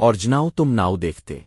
اور جناؤ تم ناؤ دیکھتے۔